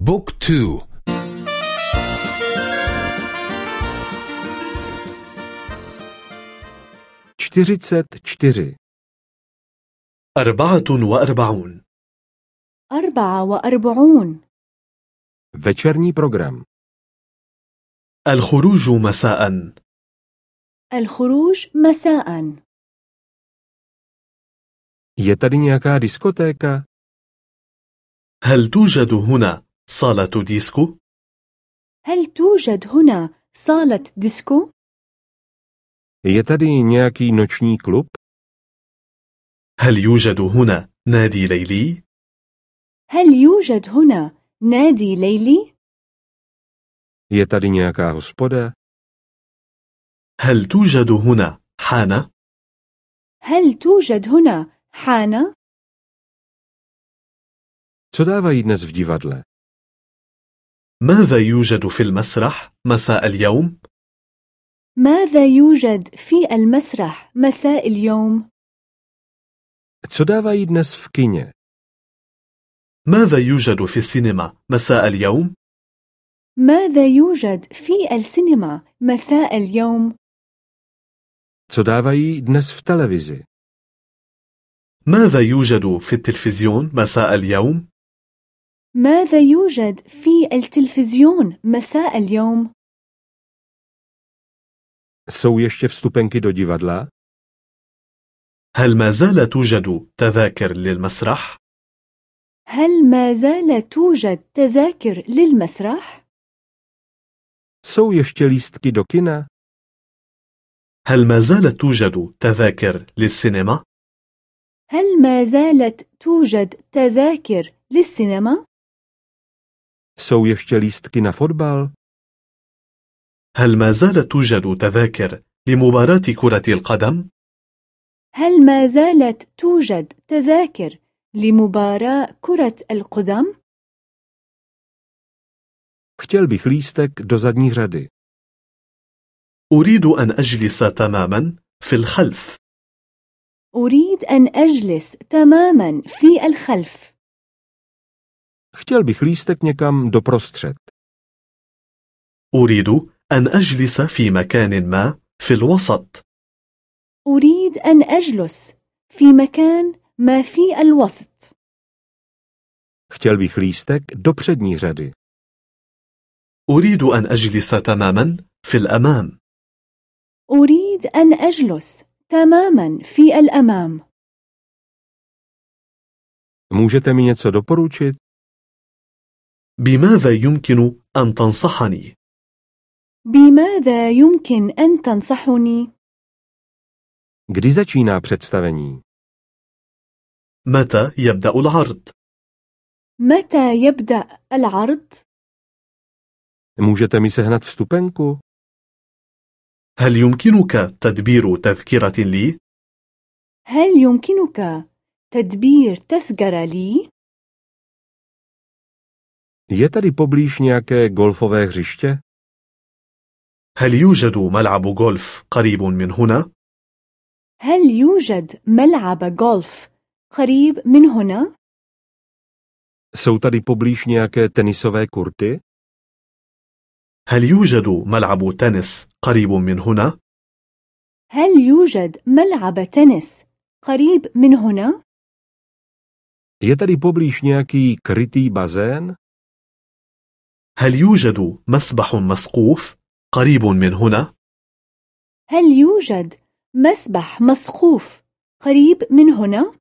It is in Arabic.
بوك تو. čtyřicet čtyři أربعة وأربعون. أربعة وأربعون. Večerní program. الخروج مساء. الخروج مساء. Je tady nějaká diskotéka? هل توجد هنا؟ صالة ديسكو؟ هل توجد هنا صالة ديسكو؟ je tady nějaký noční klub هل يوجد هنا نادي ليلي؟ هل يوجد هنا نادي ليلي؟ je tady nějaká hospoda هل توجد هنا حانة؟ هل توجد هنا حانة؟ co dávají dnes v divadle ماذا يوجد في المسرح مساء اليوم؟ ماذا يوجد في المسرح مساء اليوم؟ co dávají dnes v kině ماذا يوجد في السينما مساء اليوم؟ ماذا يوجد في السينما مساء اليوم؟ co dávají dnes v televizi ماذا يوجد في التلفزيون مساء اليوم؟ ماذا يوجد في التلفزيون مساء اليوم؟ jsou ještě vstupenky do divadla هل ما زال توجد تذاكر للمسرح؟ هل ما زال توجد تذاكر للمسرح؟ jsou ještě lístky do kina هل ما زالت توجد تذاكر للسينما؟ هل ما زالت توجد تذاكر للسينما؟ Jsou ještě lístky na fotbal هل ما زالت توجد تذاكر لمباراة كرة القدم؟ هل ما زالت توجد تذاكر لمباراة كرة القدم؟ chtěl bych lístek do zadní řady أريد أن أجلس تماما في الخلف أريد أن أجلس تماما في الخلف chtěl bych lístek někam doprostřed. أريد أن أجلس في مكان ما في الوسط. أريد أن أجلس في مكان ما في الوسط. Chtěl bych lístek do přední řady. أريد أن أجلس تماما في الأمام. أريد أن أجلس تماما في الأمام. Můžete mi něco doporučit? بماذا يمكن أن تنصحني؟ بماذا يمكن أن تنصحني؟ kdy začíná představení متى يبدأ العرض؟ متى يبدأ العرض؟ můžete mi sehnat vstupenku هل يمكنك تدبير تذكرة لي؟ هل يمكنك تدبير تذكرة لي؟ je tady poblíž nějaké golfové hřiště هل يوجد ملعب غولف قريب من هنا؟ هل يوجد ملعب غولف قريب من هنا؟ jsou tady poblíž nějaké tenisové kurty هل يوجد ملعب تنس قريب من هنا؟ هل يوجد ملعب تنس قريب من هنا؟ je tady poblíž nějaký krytý bazén هل يوجد مسبح مسقوف قريب من هنا؟ هل يوجد مسبح مسقوف قريب من هنا؟